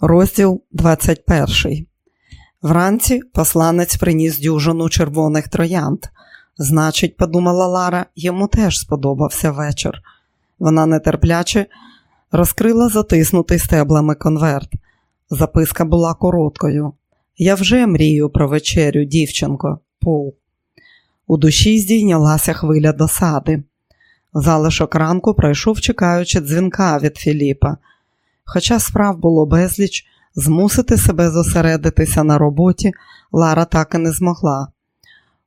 Розділ 21. Вранці посланець приніс дюжину червоних троянд. Значить, подумала Лара, йому теж сподобався вечір. Вона нетерпляче розкрила затиснутий стеблами конверт. Записка була короткою. Я вже мрію про вечерю, дівчинко, Пол. У душі здійнялася хвиля досади. Залишок ранку пройшов, чекаючи дзвінка від Філіпа. Хоча справ було безліч, змусити себе зосередитися на роботі Лара так і не змогла.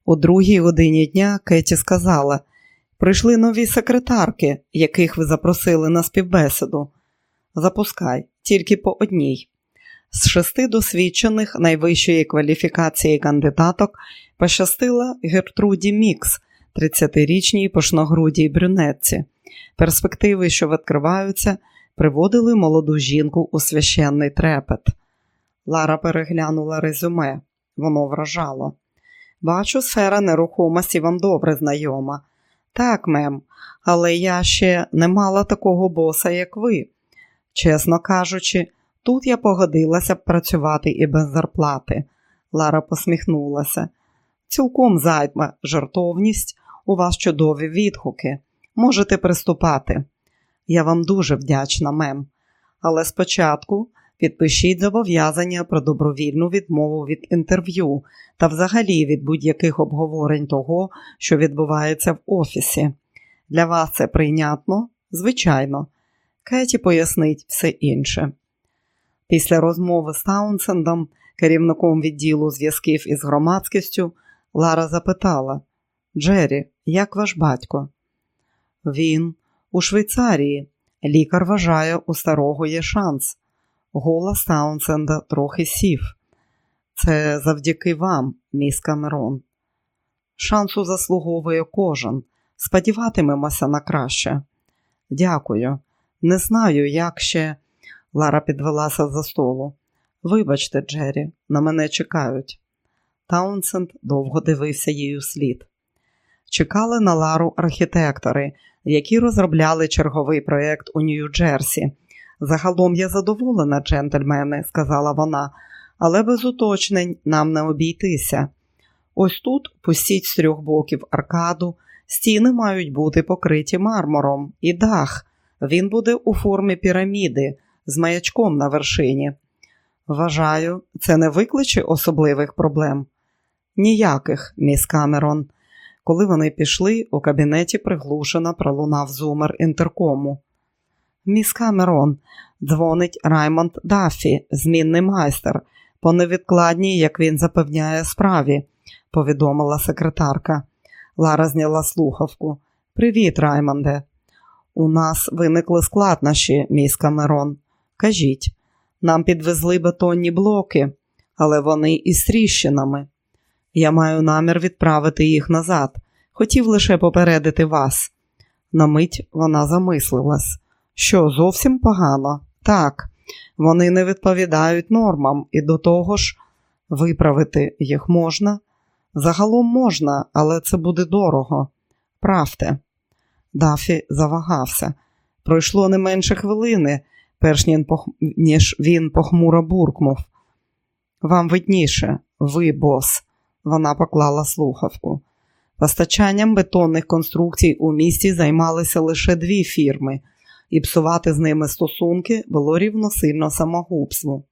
У другій годині дня Кеті сказала: прийшли нові секретарки, яких ви запросили на співбесіду. Запускай, тільки по одній. З шести досвідчених найвищої кваліфікації кандидаток пощастила Гертруді Мікс, 30-річній пошногрудій брюнетці. Перспективи, що відкриваються, приводили молоду жінку у священний трепет. Лара переглянула резюме, воно вражало. Бачу, сфера нерухомості вам добре знайома. Так, мем, але я ще не мала такого боса, як ви. Чесно кажучи, тут я погодилася б працювати і без зарплати. Лара посміхнулася. Цілком займа жартовність, у вас чудові відгуки. Можете приступати. Я вам дуже вдячна, мем. Але спочатку підпишіть зобов'язання про добровільну відмову від інтерв'ю та взагалі від будь-яких обговорень того, що відбувається в офісі. Для вас це прийнятно? Звичайно. Кеті пояснить все інше. Після розмови з Таунсендом, керівником відділу зв'язків із громадськістю, Лара запитала Джері, як ваш батько? Він у Швейцарії. Лікар вважає, у старого є шанс. Голос Таунсенда трохи сів. Це завдяки вам, міс Камерон. Шансу заслуговує кожен. Сподіватимемося на краще. Дякую. Не знаю, як ще. Лара підвелася за столу. Вибачте, Джері, на мене чекають. Таунсенд довго дивився їй слід. Чекали на Лару архітектори, які розробляли черговий проєкт у Нью-Джерсі. Загалом я задоволена, джентльмени, сказала вона, але без уточнень нам не обійтися. Ось тут пустіть з трьох боків аркаду, стіни мають бути покриті мармуром, і дах. Він буде у формі піраміди з маячком на вершині. Вважаю, це не викличе особливих проблем. Ніяких, міс Камерон. Коли вони пішли, у кабінеті приглушено пролунав зумер інтеркому. Міс Камерон, дзвонить Раймонд Даффі, змінний майстер, по невідкладній, як він запевняє, справі, повідомила секретарка. Лара зняла слухавку. Привіт, Раймонде. У нас виникли складнощі, міс Камерон. Кажіть, нам підвезли бетонні блоки, але вони із тріщинами. Я маю намір відправити їх назад. Хотів лише попередити вас. На мить вона замислилась. Що, зовсім погано? Так, вони не відповідають нормам, і до того ж, виправити їх можна. Загалом можна, але це буде дорого. Правте. Дафі завагався. Пройшло не менше хвилини, перш ніж він похмуро буркнув. Вам видніше, ви, бос. Вона поклала слухавку. Постачанням бетонних конструкцій у місті займалися лише дві фірми, і псувати з ними стосунки було рівносильно самогубству.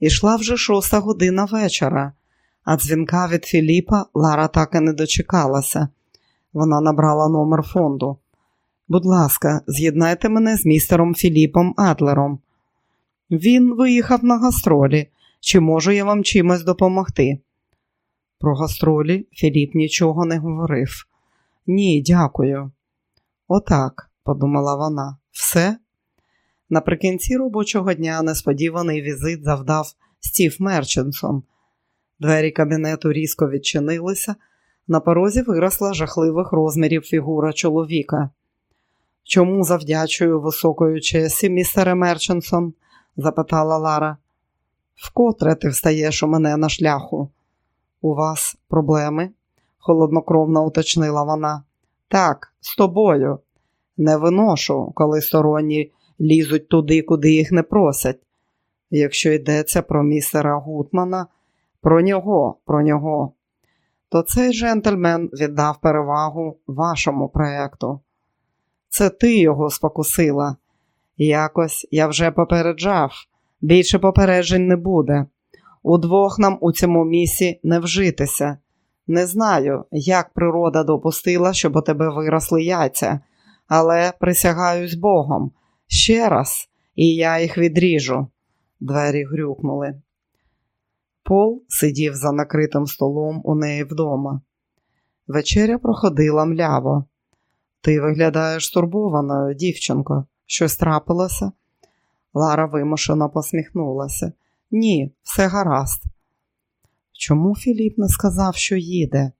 Ішла вже шоста година вечора, а дзвінка від Філіпа Лара так і не дочекалася. Вона набрала номер фонду. Будь ласка, з'єднайте мене з містером Філіпом Адлером. Він виїхав на гастролі. Чи можу я вам чимось допомогти? Про гастролі Філіп нічого не говорив. Ні, дякую. Отак, подумала вона, все. Наприкінці робочого дня несподіваний візит завдав Стів Мерченсон. Двері кабінету різко відчинилися, на порозі виросла жахливих розмірів фігура чоловіка. Чому завдячую високою чесі, містере Мерченсон? запитала Лара. Вкотре ти встаєш у мене на шляху? У вас проблеми? холоднокровно уточнила вона. Так, з тобою. Не виношу, коли сторонні лізуть туди, куди їх не просять. Якщо йдеться про містера Гутмана, про нього, про нього, то цей джентльмен віддав перевагу вашому проєкту. Це ти його спокусила. Якось я вже попереджав, більше попереджень не буде. Удвох нам у цьому місці не вжитися. Не знаю, як природа допустила, щоб у тебе виросли яйця, але присягаюсь Богом. Ще раз, і я їх відріжу. Двері грюкнули. Пол сидів за накритим столом у неї вдома. Вечеря проходила мляво. Ти виглядаєш турбованою, дівчинко. Щось трапилося? Лара вимушено посміхнулася. Ні, все гаразд. Чому Філіп не сказав, що їде?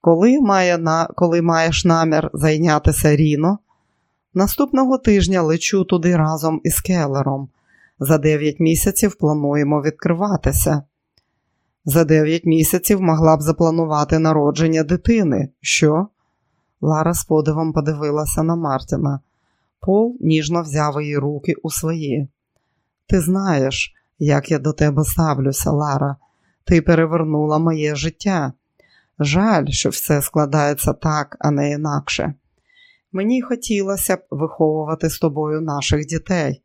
Коли має на... Коли маєш намір зайнятися Ріно, наступного тижня лечу туди разом із Келлером. За дев'ять місяців плануємо відкриватися. За дев'ять місяців могла б запланувати народження дитини. Що? Лара з подивом подивилася на Мартіна. Пол ніжно взяв її руки у свої. Ти знаєш, як я до тебе ставлюся, Лара. Ти перевернула моє життя. Жаль, що все складається так, а не інакше. Мені хотілося б виховувати з тобою наших дітей.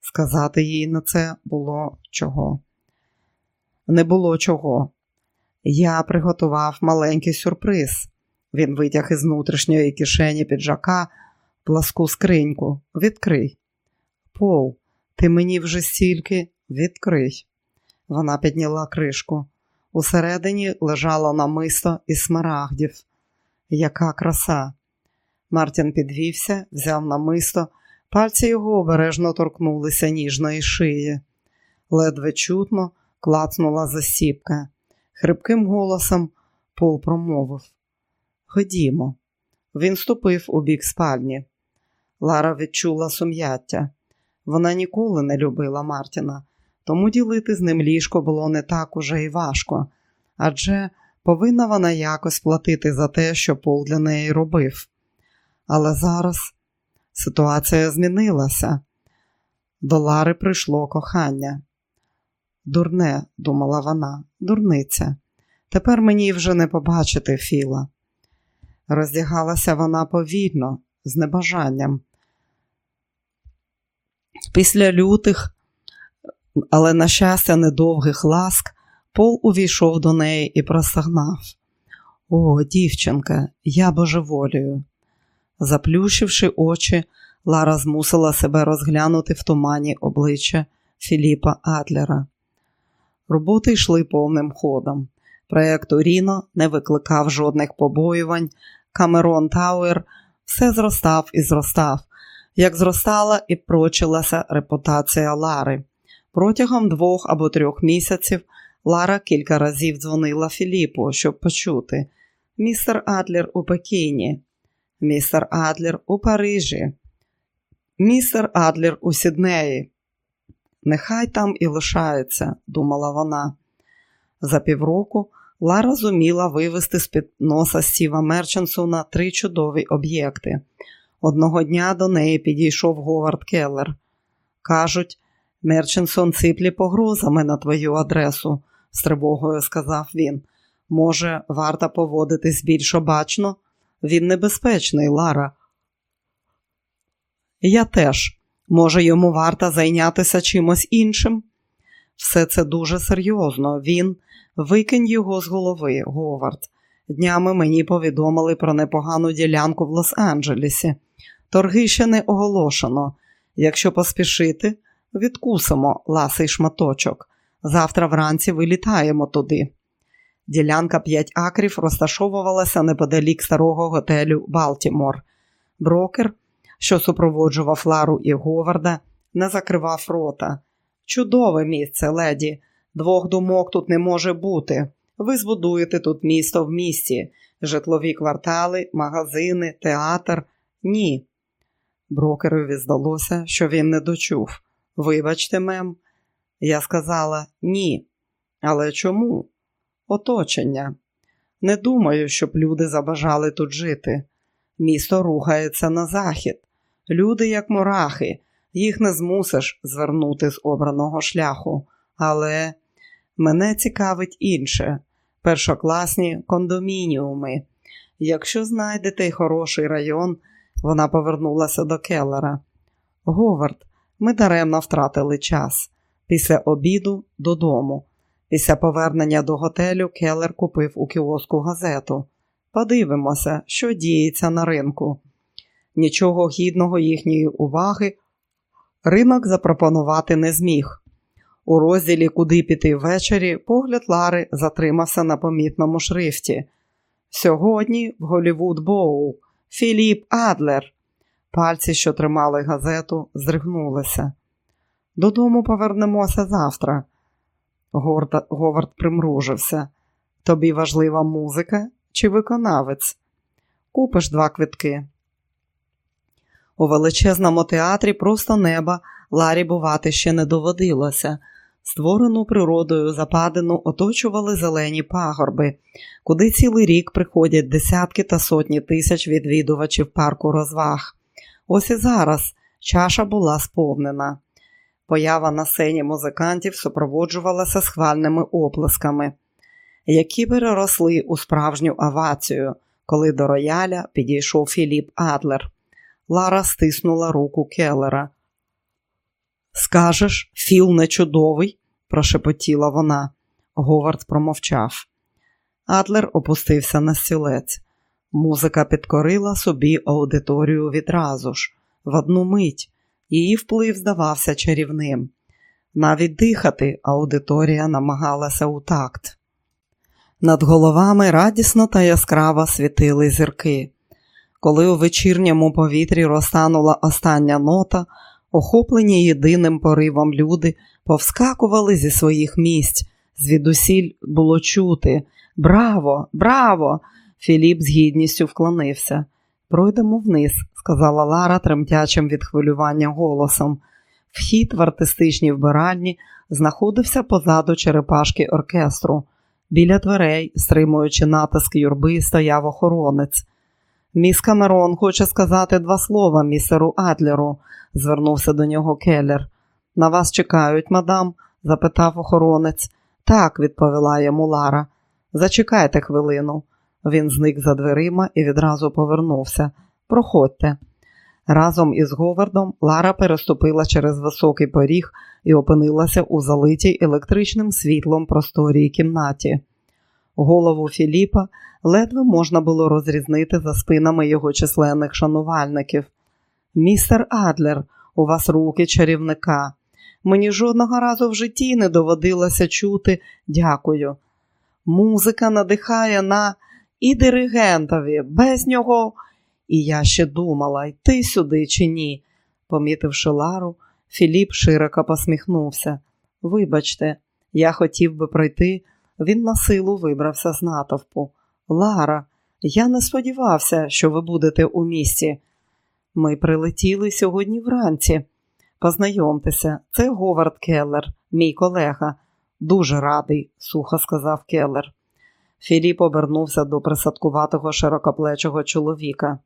Сказати їй на це було чого. Не було чого. Я приготував маленький сюрприз. Він витяг із внутрішньої кишені піджака пласку скриньку. Відкрий. Пол, ти мені вже стільки відкрий. Вона підняла кришку. Усередині лежало намисто із смарагдів. Яка краса. Мартін підвівся, взяв намисто, пальці його обережно торкнулися ніжної шиї. Ледве чутно клацнула засіпка. Хрипким голосом Пол промовив Ходімо. Він ступив у бік спальні. Лара відчула сум'яття. Вона ніколи не любила Мартіна, тому ділити з ним ліжко було не так уже і важко, адже повинна вона якось платити за те, що Пол для неї робив. Але зараз ситуація змінилася. До Лари прийшло кохання. Дурне, думала вона, дурниця. Тепер мені вже не побачити Філа. Роздягалася вона повільно, з небажанням. Після лютих, але, на щастя, недовгих ласк, Пол увійшов до неї і простагнав. О, дівчинка, я божеволію. Заплющивши очі, Лара змусила себе розглянути в тумані обличчя Філіпа Адлера. Роботи йшли повним ходом. Проєкт у Ріно не викликав жодних побоювань. Камерон Тауер все зростав і зростав, як зростала і прочилася репутація Лари. Протягом двох або трьох місяців Лара кілька разів дзвонила Філіпу, щоб почути містер Адлер у Пекіні, містер Адлер у Парижі, містер Адлер у Сіднеї. Нехай там і лишається, думала вона. За півроку Лара зуміла вивести з під носа Стіва Мерченсона три чудові об'єкти. Одного дня до неї підійшов Говард Келлер. Кажуть, Мерченсон сиплі погрозами на твою адресу, з тривогою сказав він. Може, варто поводитись більш обачно? Він небезпечний, Лара. Я теж. Може, йому варто зайнятися чимось іншим? Все це дуже серйозно. Він викинь його з голови, Говард. Днями мені повідомили про непогану ділянку в Лос-Анджелесі. Торги ще не оголошено. Якщо поспішити, відкусимо ласий шматочок. Завтра вранці вилітаємо туди. Ділянка 5 акрів розташовувалася неподалік старого готелю Балтімор. Брокер, що супроводжував Лару і Говарда, не закривав рота. Чудове місце, леді. Двох думок тут не може бути. Ви збудуєте тут місто в місті, житлові квартали, магазини, театр. Ні. Брокерові здалося, що він не дочув. Вибачте, мем. Я сказала ні. Але чому? Оточення. Не думаю, щоб люди забажали тут жити. Місто рухається на захід. Люди, як мурахи, Їх не змусиш звернути з обраного шляху, але мене цікавить інше першокласні кондомініуми. Якщо знайдете хороший район, вона повернулася до Келлера. Говард, ми даремно втратили час. Після обіду додому. Після повернення до готелю Келлер купив у кіоску газету. Подивимося, що діється на ринку. Нічого гідного їхньої уваги ринок запропонувати не зміг. У розділі Куди піти ввечері погляд Лари затримався на помітному шрифті. Сьогодні в Голівуд Боу Філіп Адлер. Пальці, що тримали газету, здригнулися. Додому повернемося завтра. Горда, Говард примружився. Тобі важлива музика чи виконавець? Купиш два квитки. У величезному театрі просто неба Ларі бувати ще не доводилося. Створену природою западину оточували зелені пагорби, куди цілий рік приходять десятки та сотні тисяч відвідувачів парку розваг. Ось і зараз чаша була сповнена. Поява на сцені музикантів супроводжувалася схвальними оплесками, які переросли у справжню авацію, коли до рояля підійшов Філіп Адлер. Лара стиснула руку Келлера. Скажеш, Філ не чудовий, прошепотіла вона. Говард промовчав. Адлер опустився на стілець. Музика підкорила собі аудиторію відразу ж, в одну мить. Її вплив здавався чарівним. Навіть дихати аудиторія намагалася у такт. Над головами радісно та яскраво світили зірки. Коли у вечірньому повітрі розтанула остання нота, охоплені єдиним поривом люди повскакували зі своїх місць. Звідусіль було чути Браво, браво! Філіп з гідністю вклонився. Пройдемо вниз, сказала Лара тремтячим від хвилювання голосом. Вхід в артистичній вбиральні знаходився позаду черепашки оркестру. Біля дверей, стримуючи натиск юрби, стояв охоронець. Міс Камерон хоче сказати два слова місеру Адлеру, звернувся до нього келлер. На вас чекають, мадам? запитав охоронець. Так, відповіла йому Лара. Зачекайте хвилину. Він зник за дверима і відразу повернувся. Проходьте. Разом із Говардом Лара переступила через високий поріг і опинилася у залитій електричним світлом просторій кімнаті. Голову Філіпа ледве можна було розрізнити за спинами його численних шанувальників. Містер Адлер, у вас руки чарівника. Мені жодного разу в житті не доводилося чути дякую. Музика надихає на і диригентові, без нього. І я ще думала, йти сюди чи ні. Помітивши Лару, Філіп широко посміхнувся. Вибачте, я хотів би пройти, він насилу вибрався з натовпу. Лара, я не сподівався, що ви будете у місті. Ми прилетіли сьогодні вранці. Познайомтеся, це Говард Келлер, мій колега. Дуже радий, сухо сказав Келлер. Філіп обернувся до присадкуватого широкоплечого чоловіка.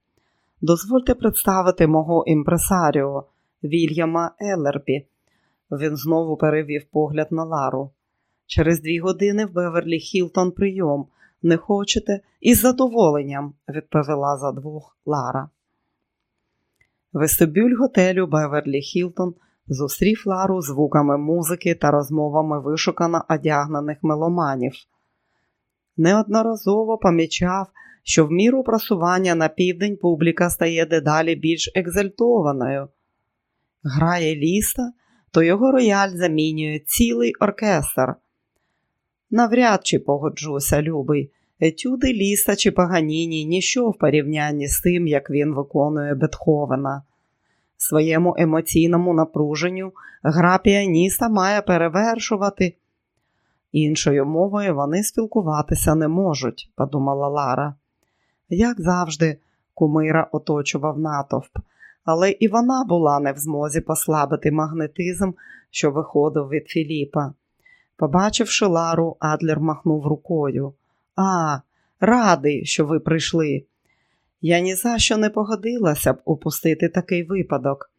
Дозвольте представити мого імпресаріо, Вільяма Елербі. Він знову перевів погляд на Лару. Через дві години в Беверлі Хілтон прийом. Не хочете? Із задоволенням, відповіла за двох Лара. Вестибюль готелю Беверлі Хілтон зустрів Лару звуками музики та розмовами вишукано одягнених меломанів. Неодноразово помічав, що в міру просування на південь публіка стає дедалі більш екзальтованою. Грає ліста, то його рояль замінює цілий оркестр. Навряд чи погоджуся, любий, етюди ліста чи Паганіні ніщо в порівнянні з тим, як він виконує Бетховена. Своєму емоційному напруженню гра піаніста має перевершувати. Іншою мовою вони спілкуватися не можуть, подумала Лара. Як завжди, кумира оточував натовп, але і вона була не в змозі послабити магнетизм, що виходив від Філіпа. Побачивши Лару, Адлер махнув рукою. А, радий, що ви прийшли. Я ні за що не погодилася б упустити такий випадок.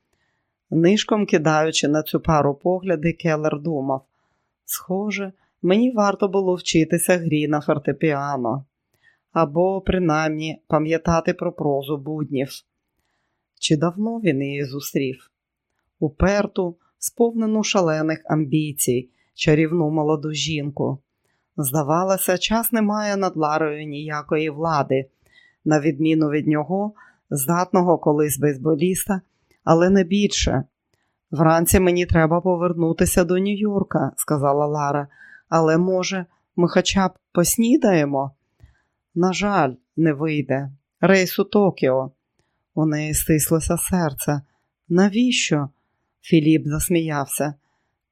Нишком кидаючи на цю пару погляди, Келлер думав схоже, мені варто було вчитися грі на фортепіано або, принаймні, пам'ятати про прозу буднів. Чи давно він її зустрів? Уперту, сповнену шалених амбіцій, чарівну молоду жінку. Здавалося, час не має над Ларою ніякої влади, на відміну від нього, здатного колись бейсболіста, але не більше. Вранці мені треба повернутися до Нью-Йорка, сказала Лара, але, може, ми хоча б поснідаємо? На жаль, не вийде. Рейс у Токіо. У неї стислося серце. Навіщо? Філіп засміявся.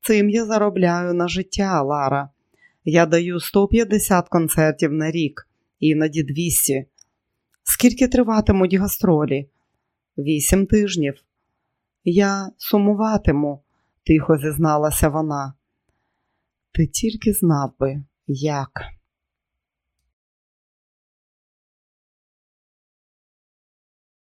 Цим я заробляю на життя, Лара. Я даю 150 концертів на рік, іноді 200. Скільки триватимуть гастролі? Вісім тижнів. Я сумуватиму, тихо зізналася вона. Ти тільки знав би, як.